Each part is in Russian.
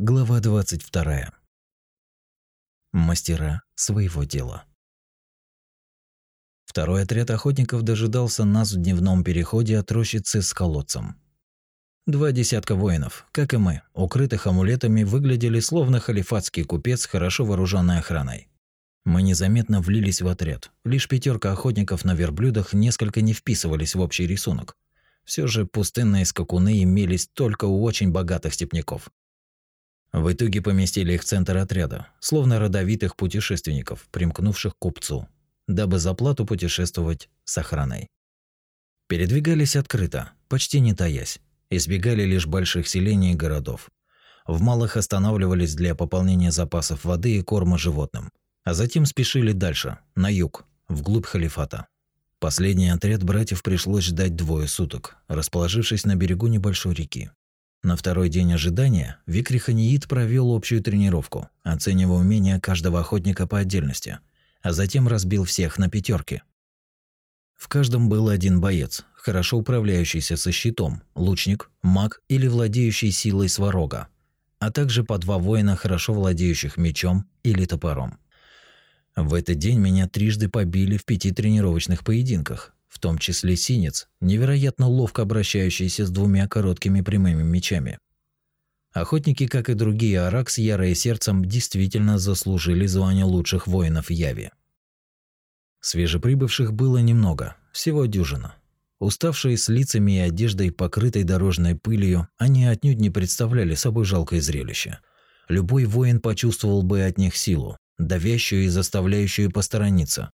Глава 22. Мастера своего дела. Второй отряд охотников дожидался нас в дневном переходе от рощицы с колодцем. Два десятка воинов, как и мы, укрытых амулетами, выглядели словно халифатский купец с хорошо вооруженной охраной. Мы незаметно влились в отряд. Лишь пятерка охотников на верблюдах несколько не вписывались в общий рисунок. Все же пустынные скакуны имелись только у очень богатых степняков. В итоге поместили их в центр отряда, словно родовитых путешественников, примкнувших к купцу, дабы за плату путешествовать с охраной. Передвигались открыто, почти не таясь, избегали лишь больших селений и городов. В малых останавливались для пополнения запасов воды и корма животным – а затем спешили дальше, на юг, вглубь халифата. Последний отряд братьев пришлось ждать двое суток, расположившись на берегу небольшой реки. На второй день ожидания Викриханиит провел общую тренировку, оценивая умения каждого охотника по отдельности, а затем разбил всех на пятерки. В каждом был один боец, хорошо управляющийся со щитом, лучник, маг или владеющий силой сварога, а также по два воина, хорошо владеющих мечом или топором. В этот день меня трижды побили в пяти тренировочных поединках, в том числе синец, невероятно ловко обращающийся с двумя короткими прямыми мечами. Охотники, как и другие Аракс, ярые сердцем, действительно заслужили звание лучших воинов Яви. Свежеприбывших было немного, всего дюжина. Уставшие с лицами и одеждой, покрытой дорожной пылью, они отнюдь не представляли собой жалкое зрелище. Любой воин почувствовал бы от них силу, давящую и заставляющую посторониться.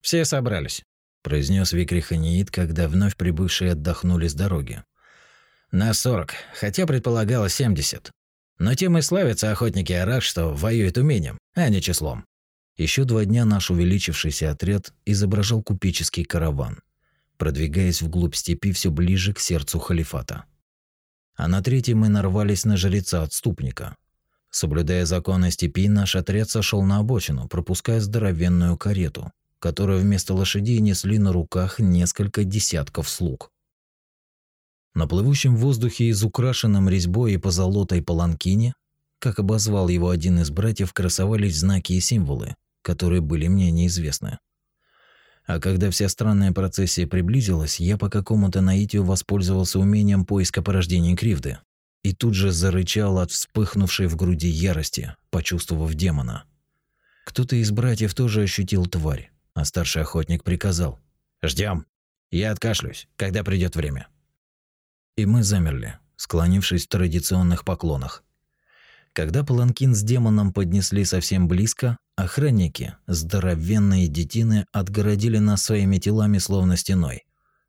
«Все собрались», – произнес Викриханиит, когда вновь прибывшие отдохнули с дороги. «На сорок, хотя предполагалось семьдесят. Но тем и славятся охотники Араш, что воюют умением, а не числом». Еще два дня наш увеличившийся отряд изображал купеческий караван, продвигаясь вглубь степи все ближе к сердцу халифата. А на третий мы нарвались на жреца-отступника, Соблюдая законы степи, наш отряд сошел на обочину, пропуская здоровенную карету, которую вместо лошадей несли на руках несколько десятков слуг. На плывущем воздухе из украшенном резьбой и позолотой паланкине, как обозвал его один из братьев, красовались знаки и символы, которые были мне неизвестны. А когда вся странная процессия приблизилась, я по какому-то наитию воспользовался умением поиска порождения кривды и тут же зарычал от вспыхнувшей в груди ярости, почувствовав демона. Кто-то из братьев тоже ощутил тварь, а старший охотник приказал: "Ждем. Я откашлюсь, когда придет время". И мы замерли, склонившись в традиционных поклонах. Когда паланкин с демоном поднесли совсем близко, охранники, здоровенные детины, отгородили нас своими телами словно стеной.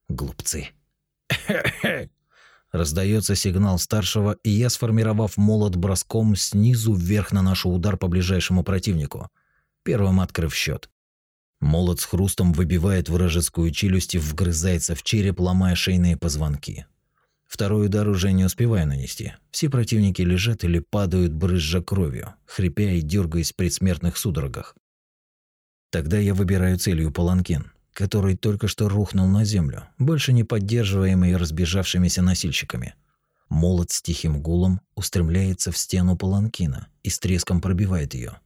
Глупцы. Раздается сигнал старшего, и я, сформировав молот броском снизу вверх, наношу удар по ближайшему противнику, первым открыв счет. Молот с хрустом выбивает вражескую челюсть и вгрызается в череп, ломая шейные позвонки. Второй удар уже не успеваю нанести. Все противники лежат или падают, брызжа кровью, хрипя и дергаясь в предсмертных судорогах. Тогда я выбираю целью паланкин который только что рухнул на землю, больше не поддерживаемый разбежавшимися носильщиками. Молот с тихим гулом устремляется в стену паланкина и с треском пробивает ее.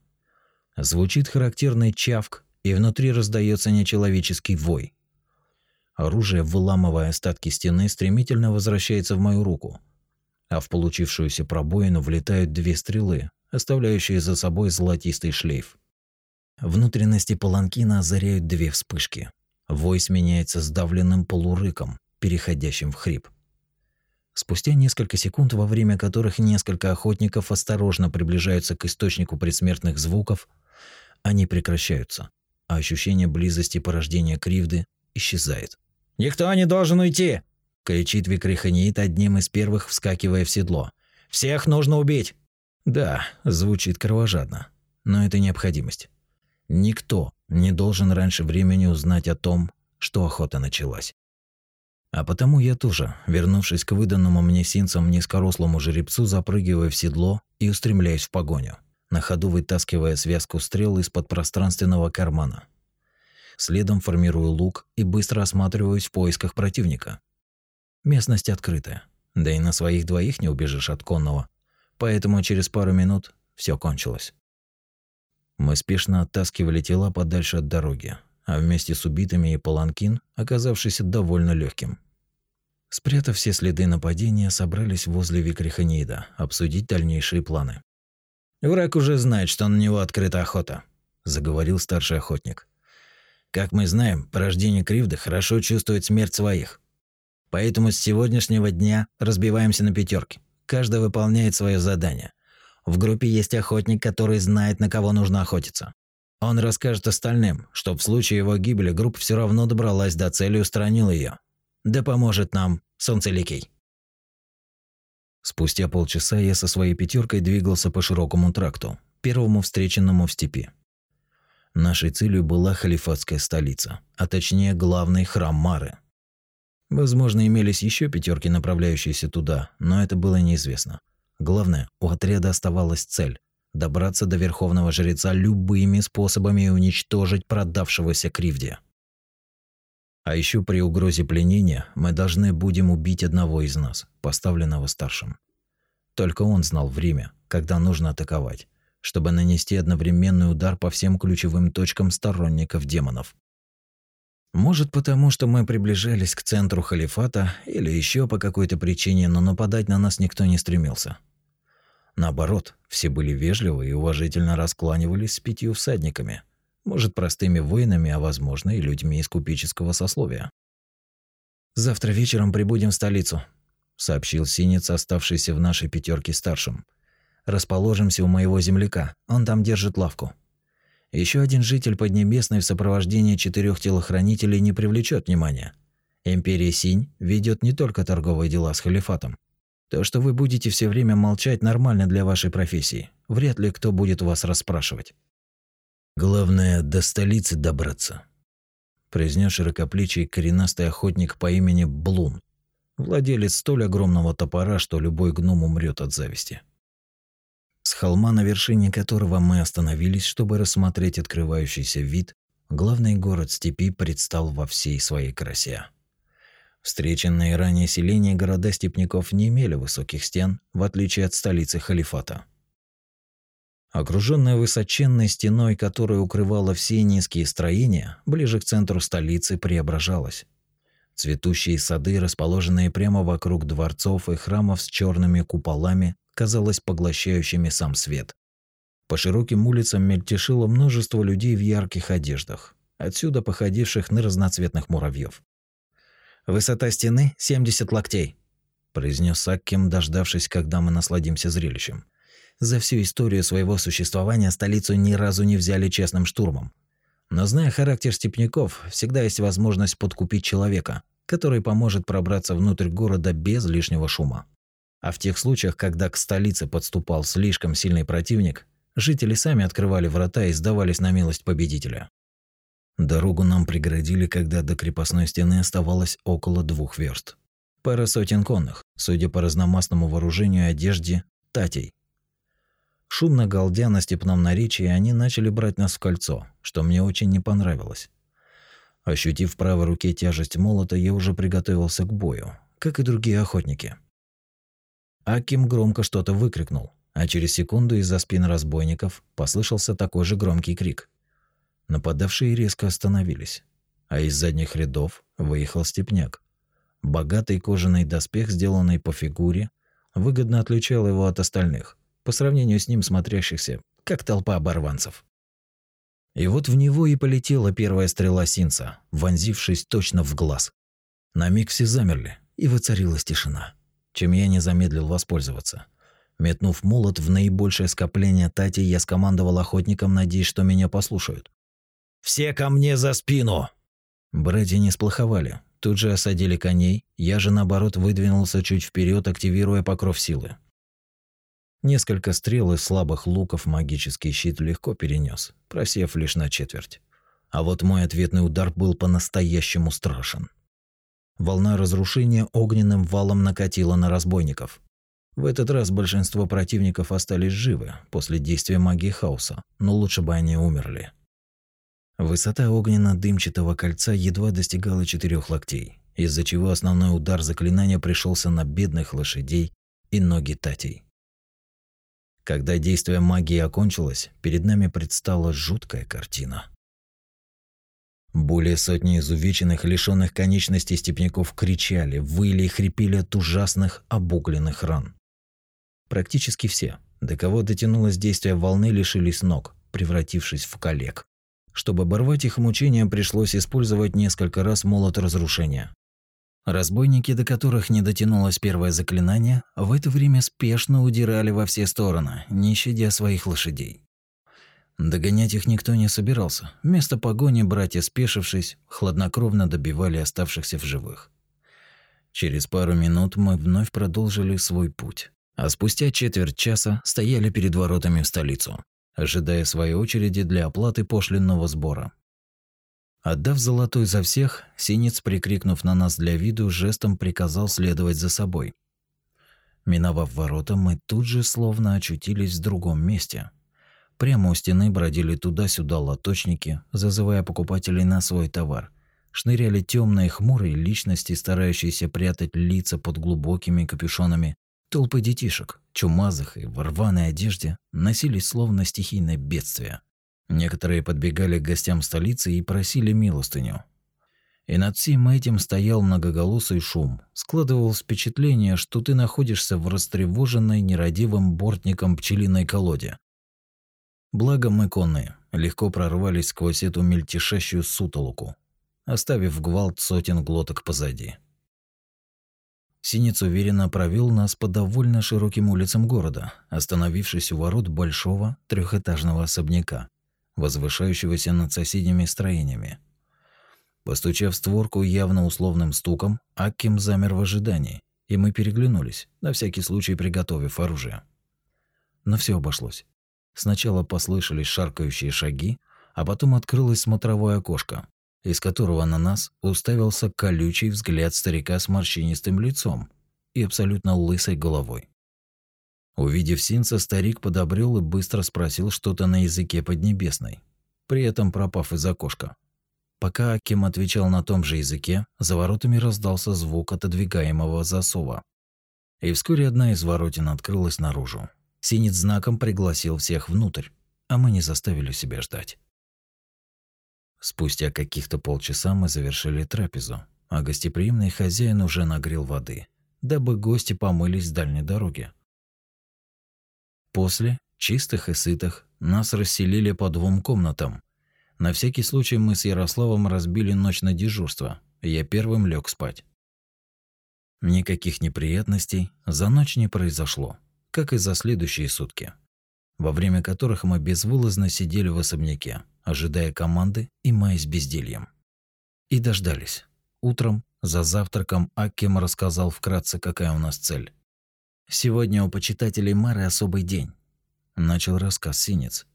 Звучит характерный чавк, и внутри раздается нечеловеческий вой. Оружие, выламывая остатки стены, стремительно возвращается в мою руку, а в получившуюся пробоину влетают две стрелы, оставляющие за собой золотистый шлейф. Внутренности паланкина озаряют две вспышки. Вой сменяется сдавленным полурыком, переходящим в хрип. Спустя несколько секунд, во время которых несколько охотников осторожно приближаются к источнику предсмертных звуков, они прекращаются, а ощущение близости порождения кривды исчезает. «Никто не должен уйти!» – кричит Викриханиит одним из первых, вскакивая в седло. «Всех нужно убить!» Да, звучит кровожадно, но это необходимость. Никто не должен раньше времени узнать о том, что охота началась. А потому я тоже, вернувшись к выданному мне синцам низкорослому жеребцу, запрыгиваю в седло и устремляюсь в погоню, на ходу вытаскивая связку стрел из-под пространственного кармана. Следом формирую лук и быстро осматриваюсь в поисках противника. Местность открытая, да и на своих двоих не убежишь от конного. поэтому через пару минут все кончилось. Мы спешно оттаскивали тела подальше от дороги, а вместе с убитыми и паланкин, оказавшийся довольно легким. Спрятав все следы нападения, собрались возле Викриханида обсудить дальнейшие планы. «Враг уже знает, что на него открыта охота», – заговорил старший охотник. «Как мы знаем, порождение Кривда хорошо чувствует смерть своих. Поэтому с сегодняшнего дня разбиваемся на пятерки. Каждый выполняет свое задание. В группе есть охотник, который знает, на кого нужно охотиться. Он расскажет остальным, что в случае его гибели группа все равно добралась до цели и устранила ее. Да поможет нам Солнцеликий. Спустя полчаса я со своей пятеркой двигался по широкому тракту, первому встреченному в степи. Нашей целью была халифатская столица, а точнее главный храм Мары. Возможно, имелись еще пятерки, направляющиеся туда, но это было неизвестно. Главное, у отряда оставалась цель – добраться до верховного жреца любыми способами и уничтожить продавшегося Кривде. А еще при угрозе пленения мы должны будем убить одного из нас, поставленного старшим. Только он знал время, когда нужно атаковать, чтобы нанести одновременный удар по всем ключевым точкам сторонников демонов. Может потому, что мы приближались к центру халифата, или еще по какой-то причине, но нападать на нас никто не стремился. Наоборот, все были вежливы и уважительно раскланивались с пятью всадниками, может, простыми воинами, а возможно, и людьми из купеческого сословия. «Завтра вечером прибудем в столицу», – сообщил Синец, оставшийся в нашей пятерке старшим. «Расположимся у моего земляка, он там держит лавку». Еще один житель Поднебесной в сопровождении четырех телохранителей не привлечет внимания. Империя Синь ведет не только торговые дела с халифатом. То, что вы будете все время молчать, нормально для вашей профессии. Вряд ли кто будет вас расспрашивать. Главное до столицы добраться, произнес широкоплечий коренастый охотник по имени Блун, владелец столь огромного топора, что любой гном умрет от зависти. С холма, на вершине которого мы остановились, чтобы рассмотреть открывающийся вид, главный город степи предстал во всей своей красе. Встреченные ранее селения города степняков не имели высоких стен, в отличие от столицы халифата. Окруженная высоченной стеной, которая укрывала все низкие строения, ближе к центру столицы преображалась. Цветущие сады, расположенные прямо вокруг дворцов и храмов с черными куполами, казалось поглощающими сам свет. По широким улицам мельтешило множество людей в ярких одеждах, отсюда походивших на разноцветных муравьев. «Высота стены – 70 локтей», – произнес Аккем, дождавшись, когда мы насладимся зрелищем. За всю историю своего существования столицу ни разу не взяли честным штурмом. Но зная характер степняков, всегда есть возможность подкупить человека, который поможет пробраться внутрь города без лишнего шума. А в тех случаях, когда к столице подступал слишком сильный противник, жители сами открывали врата и сдавались на милость победителя. Дорогу нам преградили, когда до крепостной стены оставалось около двух верст. Пара сотен конных, судя по разномастному вооружению и одежде, татей. Шумно галдя на степном наречии, они начали брать нас в кольцо, что мне очень не понравилось. Ощутив в правой руке тяжесть молота, я уже приготовился к бою, как и другие охотники. Аким громко что-то выкрикнул, а через секунду из-за спин разбойников послышался такой же громкий крик. Нападавшие резко остановились, а из задних рядов выехал степняк. Богатый кожаный доспех, сделанный по фигуре, выгодно отличал его от остальных, по сравнению с ним смотрящихся, как толпа оборванцев. И вот в него и полетела первая стрела Синца, вонзившись точно в глаз. На миг все замерли, и воцарилась тишина чем я не замедлил воспользоваться. Метнув молот в наибольшее скопление Тати, я скомандовал охотникам, надеясь, что меня послушают. «Все ко мне за спину!» Братья не сплоховали. Тут же осадили коней, я же, наоборот, выдвинулся чуть вперед, активируя покров силы. Несколько стрел из слабых луков магический щит легко перенес, просев лишь на четверть. А вот мой ответный удар был по-настоящему страшен. Волна разрушения огненным валом накатила на разбойников. В этот раз большинство противников остались живы после действия магии хаоса, но лучше бы они умерли. Высота огненно-дымчатого кольца едва достигала четырех локтей, из-за чего основной удар заклинания пришелся на бедных лошадей и ноги татей. Когда действие магии окончилось, перед нами предстала жуткая картина. Более сотни изувеченных, лишённых конечностей степняков кричали, выли и хрипели от ужасных обугленных ран. Практически все, до кого дотянулось действие волны, лишились ног, превратившись в коллег. Чтобы оборвать их мучения, пришлось использовать несколько раз молот разрушения. Разбойники, до которых не дотянулось первое заклинание, в это время спешно удирали во все стороны, не щадя своих лошадей. Догонять их никто не собирался. Вместо погони братья, спешившись, хладнокровно добивали оставшихся в живых. Через пару минут мы вновь продолжили свой путь, а спустя четверть часа стояли перед воротами в столицу, ожидая своей очереди для оплаты пошлинного сбора. Отдав золотой за всех, Синец, прикрикнув на нас для виду, жестом приказал следовать за собой. Миновав ворота, мы тут же словно очутились в другом месте. Прямо у стены бродили туда-сюда лоточники, зазывая покупателей на свой товар. Шныряли темные хмурые личности, старающиеся прятать лица под глубокими капюшонами. Толпы детишек, чумазых и в рваной одежде, носились словно стихийное бедствие. Некоторые подбегали к гостям столицы и просили милостыню. И над всем этим стоял многоголосый шум. Складывалось впечатление, что ты находишься в растревоженной нерадивым бортником пчелиной колоде. Благо мы конные, легко прорвались сквозь эту мельтешащую сутолоку, оставив гвалт сотен глоток позади. Синец уверенно провел нас по довольно широким улицам города, остановившись у ворот большого трехэтажного особняка, возвышающегося над соседними строениями. Постучав створку явно условным стуком, Акким замер в ожидании, и мы переглянулись, на всякий случай приготовив оружие. Но все обошлось. Сначала послышались шаркающие шаги, а потом открылось смотровое окошко, из которого на нас уставился колючий взгляд старика с морщинистым лицом и абсолютно лысой головой. Увидев Синца, старик подобрел и быстро спросил что-то на языке поднебесной, при этом пропав из окошка. Пока Аким отвечал на том же языке, за воротами раздался звук отодвигаемого засова. И вскоре одна из воротин открылась наружу. Синец знаком пригласил всех внутрь, а мы не заставили себя ждать. Спустя каких-то полчаса мы завершили трапезу, а гостеприимный хозяин уже нагрел воды, дабы гости помылись с дальней дороги. После, чистых и сытых, нас расселили по двум комнатам. На всякий случай мы с Ярославом разбили ночь на дежурство, я первым лег спать. Никаких неприятностей за ночь не произошло, как и за следующие сутки, во время которых мы безвылазно сидели в особняке, ожидая команды и маясь бездельем. И дождались. Утром, за завтраком, Аккем рассказал вкратце, какая у нас цель. Сегодня у почитателей Мары особый день, начал рассказ Синец.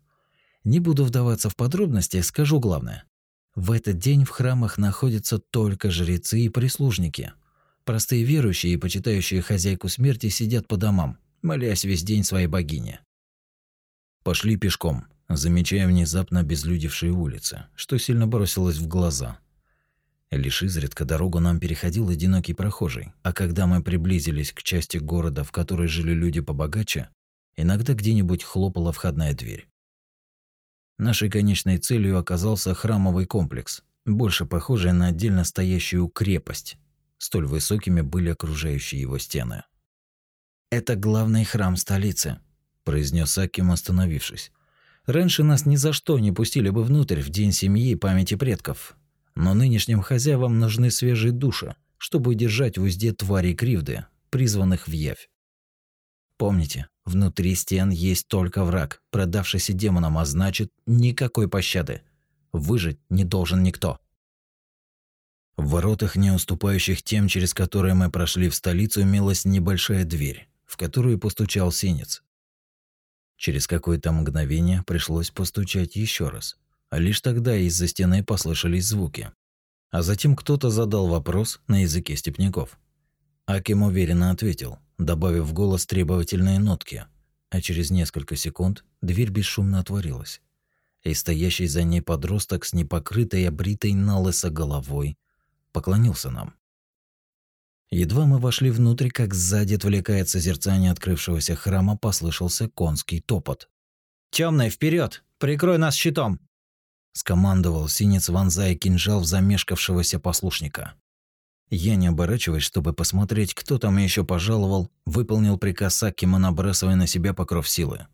Не буду вдаваться в подробности, скажу главное. В этот день в храмах находятся только жрецы и прислужники. Простые верующие и почитающие хозяйку смерти сидят по домам, молясь весь день своей богине. Пошли пешком, замечая внезапно обезлюдевшие улицы, что сильно бросилось в глаза. Лишь изредка дорогу нам переходил одинокий прохожий, а когда мы приблизились к части города, в которой жили люди побогаче, иногда где-нибудь хлопала входная дверь. Нашей конечной целью оказался храмовый комплекс, больше похожий на отдельно стоящую крепость. Столь высокими были окружающие его стены. «Это главный храм столицы», – произнес Аким, остановившись. «Раньше нас ни за что не пустили бы внутрь в день семьи и памяти предков, но нынешним хозяевам нужны свежие души, чтобы удержать в узде твари кривды, призванных в явь. Помните, внутри стен есть только враг, продавшийся демонам, а значит, никакой пощады. Выжить не должен никто. В воротах, не уступающих тем, через которые мы прошли в столицу, имелась небольшая дверь, в которую постучал синец. Через какое-то мгновение пришлось постучать еще раз – лишь тогда из-за стены послышались звуки. А затем кто-то задал вопрос на языке степняков. Аким уверенно ответил, добавив в голос требовательные нотки, а через несколько секунд дверь бесшумно отворилась. И стоящий за ней подросток с непокрытой обритой налысо головой поклонился нам. Едва мы вошли внутрь, как сзади, отвлекая от созерцания открывшегося храма, послышался конский топот. «Тёмный, вперед! Прикрой нас щитом!» Скомандовал синец, вонзая кинжал в замешкавшегося послушника. Я, не оборачиваясь, чтобы посмотреть, кто там еще пожаловал, выполнил приказ Акима, набрасывая на себя покров силы.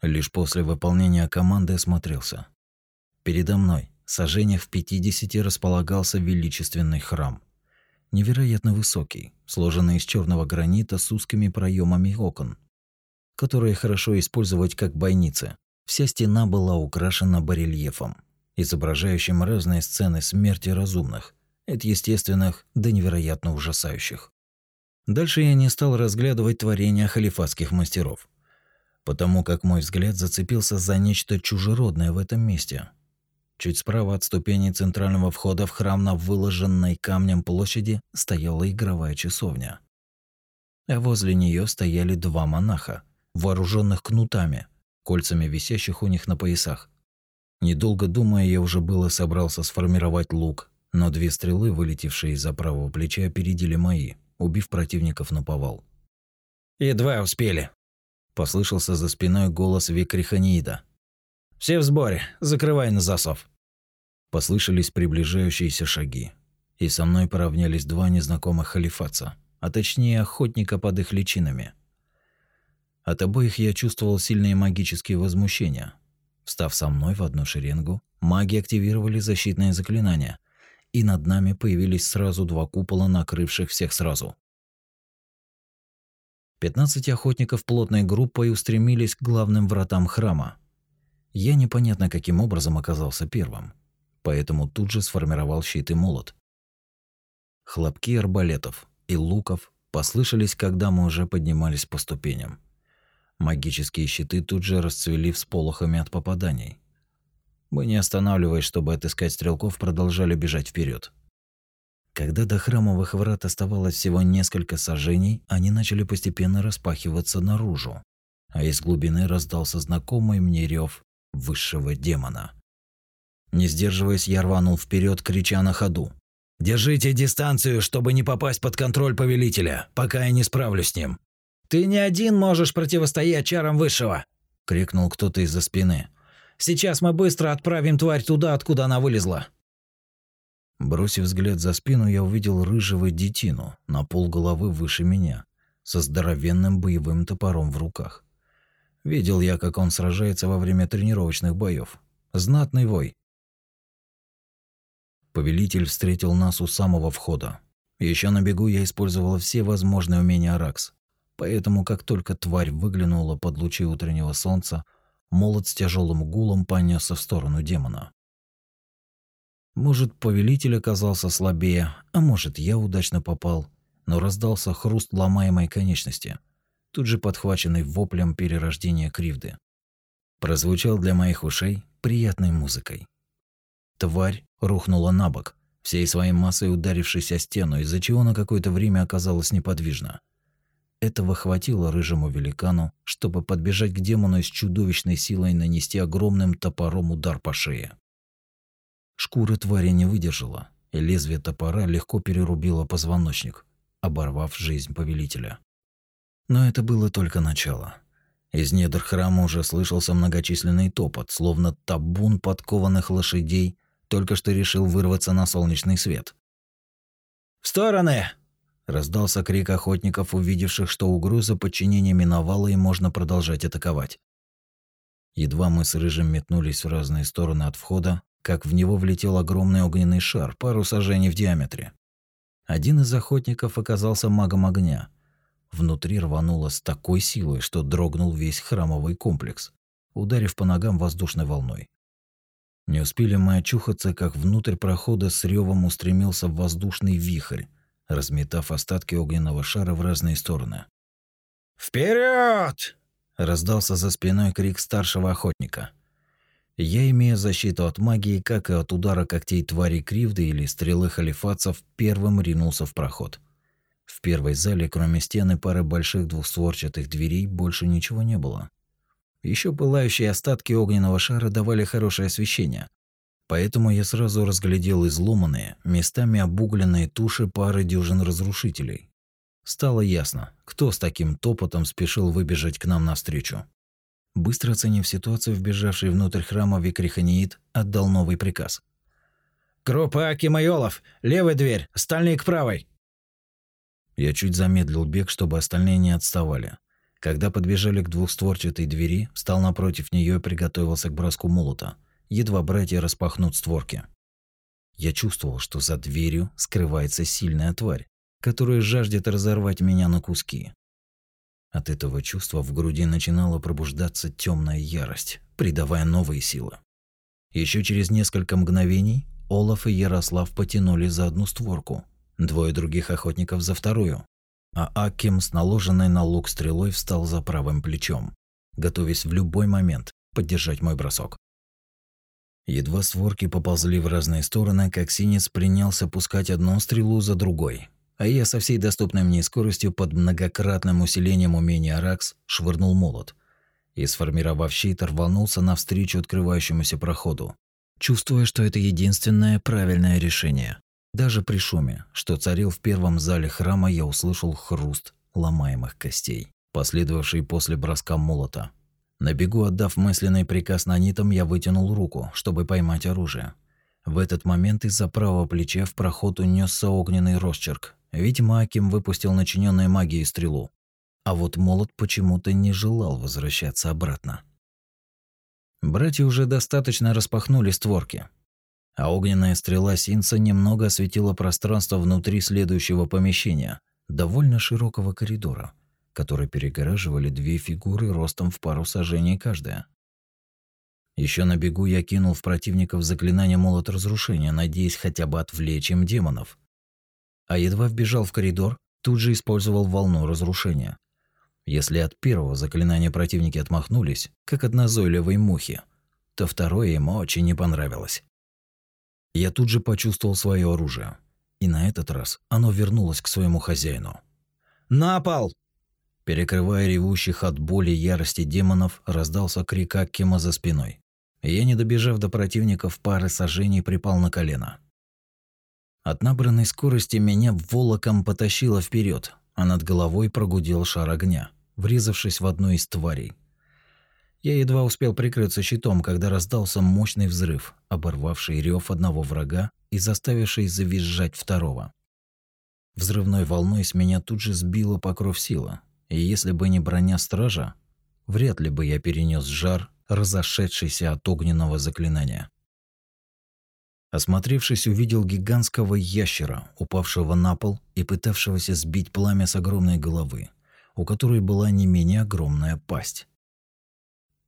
Лишь после выполнения команды осмотрелся. Передо мной, сожжениях в пятидесяти, располагался величественный храм. Невероятно высокий, сложенный из черного гранита с узкими проемами окон, которые хорошо использовать как бойницы. Вся стена была украшена барельефом, изображающим разные сцены смерти разумных, от естественных до невероятно ужасающих. Дальше я не стал разглядывать творения халифатских мастеров, потому как мой взгляд зацепился за нечто чужеродное в этом месте. Чуть справа от ступени центрального входа в храм на выложенной камнем площади стояла игровая часовня. А возле нее стояли два монаха, вооруженных кнутами – кольцами висящих у них на поясах. Недолго думая, я уже было собрался сформировать лук, но две стрелы, вылетевшие из-за правого плеча, опередили мои, убив противников на повал. «Едва успели», – послышался за спиной голос Викриханиида. «Все в сборе, закрывай на засов». Послышались приближающиеся шаги, и со мной поравнялись два незнакомых халифатца, а точнее охотника под их личинами – от обоих я чувствовал сильные магические возмущения. Встав со мной в одну шеренгу, маги активировали защитные заклинания, и над нами появились сразу два купола, накрывших всех сразу. Пятнадцать охотников плотной группой устремились к главным вратам храма. Я непонятно каким образом оказался первым, поэтому тут же сформировал щит и молот. Хлопки арбалетов и луков послышались, когда мы уже поднимались по ступеням. Магические щиты тут же расцвели всполохами от попаданий. Мы, не останавливаясь, чтобы отыскать стрелков, продолжали бежать вперед. Когда до храмовых врат оставалось всего несколько сажений, они начали постепенно распахиваться наружу, а из глубины раздался знакомый мне рев высшего демона. Не сдерживаясь, я рванул вперед, крича на ходу. «Держите дистанцию, чтобы не попасть под контроль повелителя, пока я не справлюсь с ним. «Ты не один можешь противостоять чарам Высшего!» – крикнул кто-то из-за спины. «Сейчас мы быстро отправим тварь туда, откуда она вылезла!» Бросив взгляд за спину, я увидел рыжего детину на пол головы выше меня, со здоровенным боевым топором в руках. Видел я, как он сражается во время тренировочных боев. Знатный вой. Повелитель встретил нас у самого входа. Еще на бегу я использовал все возможные умения Аракс, Поэтому, как только тварь выглянула под лучи утреннего солнца, молот с тяжелым гулом понесся в сторону демона. Может, повелитель оказался слабее, а может, я удачно попал, но раздался хруст ломаемой конечности, тут же подхваченный воплем перерождения кривды. Прозвучал для моих ушей приятной музыкой. Тварь рухнула на бок, всей своей массой ударившись о стену, из-за чего на какое-то время оказалась неподвижна. Этого хватило рыжему великану, чтобы подбежать к демону и с чудовищной силой нанести огромным топором удар по шее. Шкура твари не выдержала, и лезвие топора легко перерубило позвоночник, оборвав жизнь повелителя. Но это было только начало. Из недр храма уже слышался многочисленный топот, словно табун подкованных лошадей только что решил вырваться на солнечный свет. «В стороны!» Раздался крик охотников, увидевших, что угроза подчинения миновала и можно продолжать атаковать. Едва мы с Рыжим метнулись в разные стороны от входа, как в него влетел огромный огненный шар, пару сажений в диаметре. Один из охотников оказался магом огня. Внутри рвануло с такой силой, что дрогнул весь храмовый комплекс, ударив по ногам воздушной волной. Не успели мы очухаться, как внутрь прохода с ревом устремился воздушный вихрь, разметав остатки огненного шара в разные стороны. «Вперед!» – раздался за спиной крик старшего охотника. Я, имея защиту от магии, как и от удара когтей твари кривды или стрелы халифатцев, первым ринулся в проход. В первой зале, кроме стены пары больших двухстворчатых дверей, больше ничего не было. Еще пылающие остатки огненного шара давали хорошее освещение, Поэтому я сразу разглядел изломанные, местами обугленные туши пары дюжин разрушителей. Стало ясно, кто с таким топотом спешил выбежать к нам навстречу. Быстро оценив ситуацию, вбежавший внутрь храма Викриханиит отдал новый приказ. «Группа Аки Майолов! Левая дверь! Остальные к правой!» Я чуть замедлил бег, чтобы остальные не отставали. Когда подбежали к двухстворчатой двери, встал напротив нее и приготовился к броску молота – едва братья распахнут створки. Я чувствовал, что за дверью скрывается сильная тварь, которая жаждет разорвать меня на куски. От этого чувства в груди начинала пробуждаться темная ярость, придавая новые силы. Еще через несколько мгновений Олаф и Ярослав потянули за одну створку, двое других охотников за вторую, а Аким с наложенной на лук стрелой встал за правым плечом, готовясь в любой момент поддержать мой бросок. Едва створки поползли в разные стороны, как синец принялся пускать одну стрелу за другой. А я со всей доступной мне скоростью под многократным усилением умения Аракс швырнул молот. И, сформировав щит, рванулся навстречу открывающемуся проходу, чувствуя, что это единственное правильное решение. Даже при шуме, что царил в первом зале храма, я услышал хруст ломаемых костей, последовавший после броска молота. На бегу отдав мысленный приказ нанитам, я вытянул руку, чтобы поймать оружие. В этот момент из-за правого плеча в проход унесся огненный росчерк. Видимо, Аким выпустил начиненной магией стрелу. А вот молот почему-то не желал возвращаться обратно. Братья уже достаточно распахнули створки. А огненная стрела Синца немного осветила пространство внутри следующего помещения, довольно широкого коридора которые перегораживали две фигуры ростом в пару сажений каждая. Еще на бегу я кинул в противников заклинание молот разрушения, надеясь хотя бы отвлечь им демонов. А едва вбежал в коридор, тут же использовал волну разрушения. Если от первого заклинания противники отмахнулись, как от назойливой мухи, то второе им очень не понравилось. Я тут же почувствовал свое оружие, и на этот раз оно вернулось к своему хозяину. «На пол!» Перекрывая ревущих от боли и ярости демонов, раздался крик Аккима за спиной. Я, не добежав до противников пары сажений, припал на колено. От набранной скорости меня волоком потащило вперед, а над головой прогудел шар огня, врезавшись в одну из тварей. Я едва успел прикрыться щитом, когда раздался мощный взрыв, оборвавший рев одного врага и заставивший завизжать второго. Взрывной волной с меня тут же сбило покров сила, и если бы не броня стража, вряд ли бы я перенес жар, разошедшийся от огненного заклинания. Осмотревшись, увидел гигантского ящера, упавшего на пол и пытавшегося сбить пламя с огромной головы, у которой была не менее огромная пасть.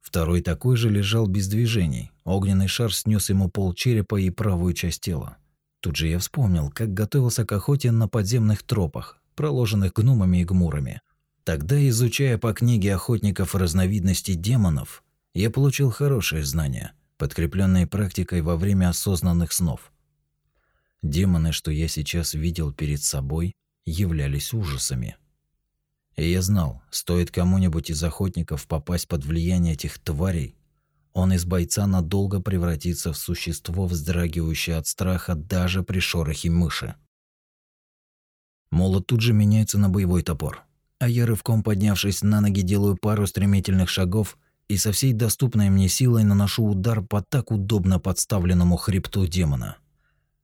Второй такой же лежал без движений. Огненный шар снес ему пол черепа и правую часть тела. Тут же я вспомнил, как готовился к охоте на подземных тропах, проложенных гномами и гмурами, Тогда, изучая по книге охотников разновидностей демонов, я получил хорошее знание, подкрепленное практикой во время осознанных снов. Демоны, что я сейчас видел перед собой, являлись ужасами. И я знал, стоит кому-нибудь из охотников попасть под влияние этих тварей, он из бойца надолго превратится в существо, вздрагивающее от страха даже при шорохе мыши. Молот тут же меняется на боевой топор – а я рывком поднявшись на ноги делаю пару стремительных шагов и со всей доступной мне силой наношу удар по так удобно подставленному хребту демона.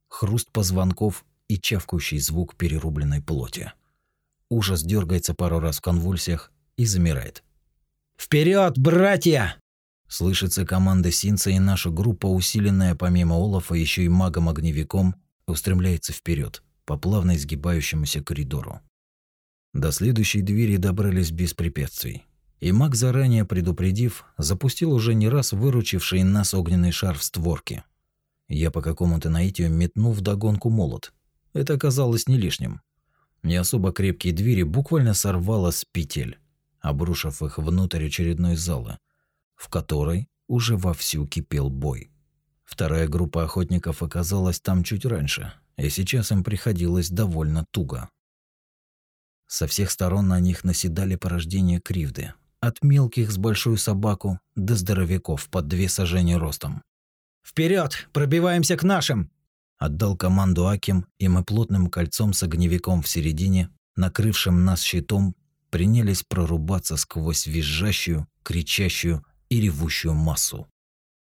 Хруст позвонков и чавкающий звук перерубленной плоти. Ужас дергается пару раз в конвульсиях и замирает. Вперед, братья!» Слышится команда Синца, и наша группа, усиленная помимо Олафа еще и магом-огневиком, устремляется вперед по плавно изгибающемуся коридору. До следующей двери добрались без препятствий. И маг, заранее предупредив, запустил уже не раз выручивший нас огненный шар в створке. Я по какому-то наитию метнул вдогонку молот. Это оказалось не лишним. Не особо крепкие двери буквально сорвало с петель, обрушив их внутрь очередной залы, в которой уже вовсю кипел бой. Вторая группа охотников оказалась там чуть раньше, и сейчас им приходилось довольно туго. Со всех сторон на них наседали порождения кривды, от мелких с большую собаку до здоровяков под две сажения ростом. Вперед, пробиваемся к нашим!» Отдал команду Аким, и мы плотным кольцом с огневиком в середине, накрывшим нас щитом, принялись прорубаться сквозь визжащую, кричащую и ревущую массу.